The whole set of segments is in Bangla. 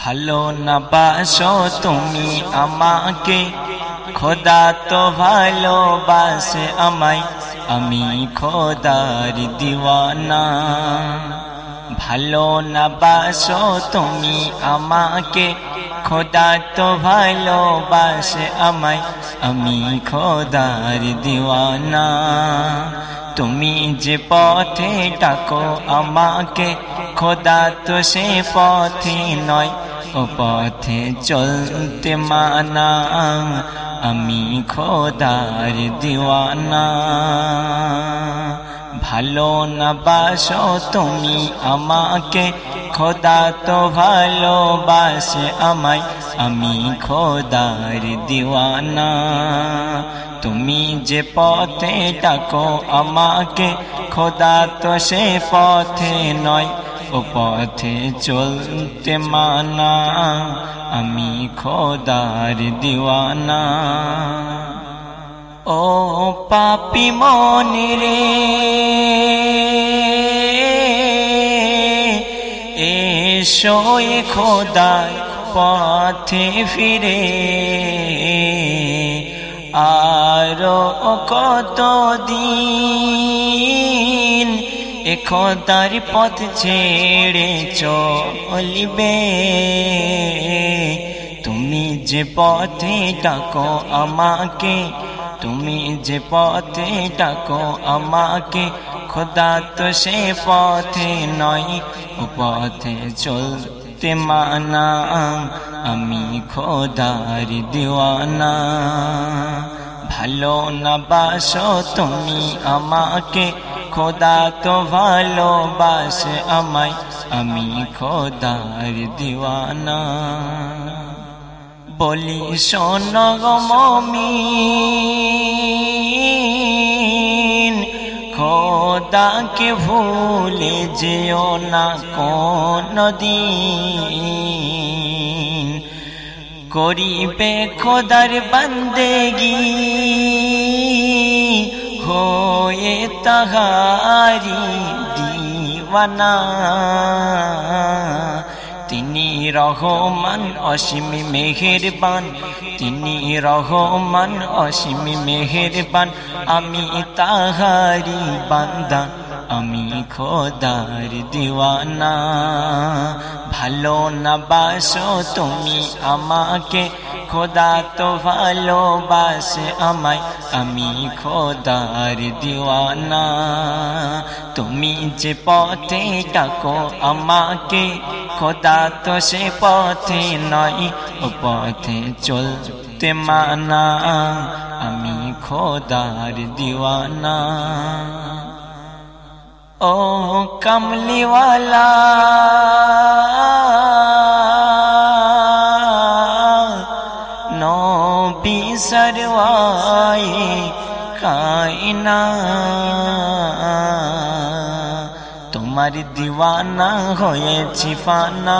ভালো না বাসো তুমি আমাকে। খোদা তো ভালোবাসে আমায়, আমি খোদার দিওয়ানা। ভালো না বাসো তুমি আমাকে, খোদা তো ভালোবাসে আমায়, আমি খোদার দিওয়ানা। তুমি যে পথে ডাকো আমাকে, খোদা তো সে পথে নয় পথে চলতে মানা, আমি খোদার দিওয়ানা। ভালো না বাসো তুমি আমাকে, খোদা তো ভালোবাসে আমায়, আমি খোদার দিওয়ানা। তুমি যে পথে ডাকো আমাকে, খোদা তো সে পথে নয় পথে চলতে মানা, আমি খোদার দিওয়ানা। ও পাপি মনে রে, এসো খোদার পথে ফিরে। আরও কত দিন খোদার পথ ছেড়ে চলিবে তুমি যে পথে ডাকো আমাকে তুমি যে পথে ডাকো আমাকে খোদা তো সে পথে নয় পথে চলতে মানা আমি খোদার দিওয়ানা ভালো না বাসো তুমি আমাকে খোদা তো ভালোবাসে আমায়, আমি খোদার দিওয়ানা। বলি, শোন মমিন, খোদাকে ভুলে যেও না কোন দিন করিবে খোদার বন্দেগি হয়ে তাহারি দিওয়ানা। তিনি রহমান অসীম মেহেরবান। তিনি রহমান অসীম মেহেরবান। আমি তাহারি বান্দা, আমি খোদার দিওয়ানা। ভালো না বাসো তুমি আমাকে খোদা তো ভালোবাসে আমায়। আমি খোদার দিওয়ানা। তুমি যে পথে ডাকো আমাকে, খোদা তো সে পথে নয়, ও পথে চলতে মানা। আমি খোদার দিওয়ানা। ও কমলিওয়ালা কায়না। তোমার দিওয়ানা হয়েছি ফানা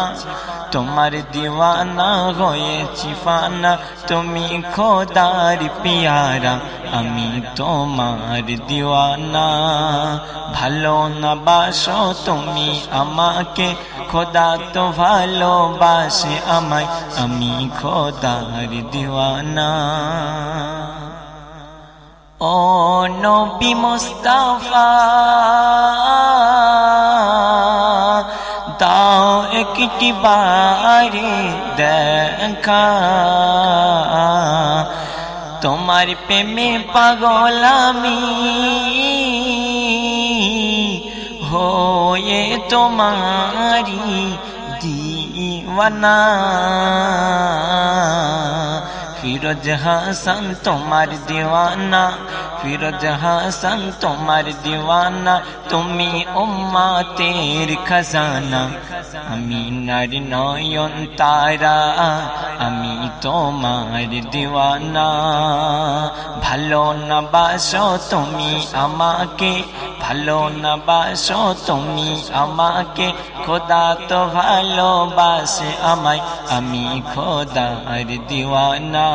তোমার দিওয়ানা হয়েছি ফানা তুমি খোদার পিয়ারা, আমি তোমার দিওয়ানা। ভালো না বাসো তুমি আমাকে, খোদা তো ভালোবাসে আমায়, আমি খোদার দিওয়ানা। নবী মুস্তাফা দাও একটি বারে দেখা। তোমার প্রেমে পাগল আমি হয়ে তোমারি দিওয়ানা। ফিরোজ হাসান তোমার দিওয়ানা ফিরোজ হাসান তোমার দিওয়ানা তুমি উম্মাতের খজানা আমি নার নয়ন তারা, আমি তোমার দিওয়ানা। ভালো না বাসো তুমি আমাকে, ভালো না বাসো তুমি আমাকে। খোদা তো ভালোবাসে আমায়, আমি খোদার দিওয়ানা।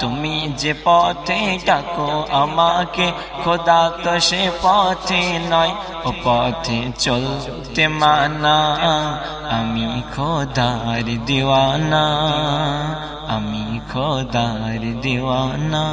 তুমি যে পথে ডাকো আমাকে, খোদা তো সে পথে নয়, ও পথে চলতে মানা। আমি খোদার দিওয়ানা আমি খোদার দিওয়ানা।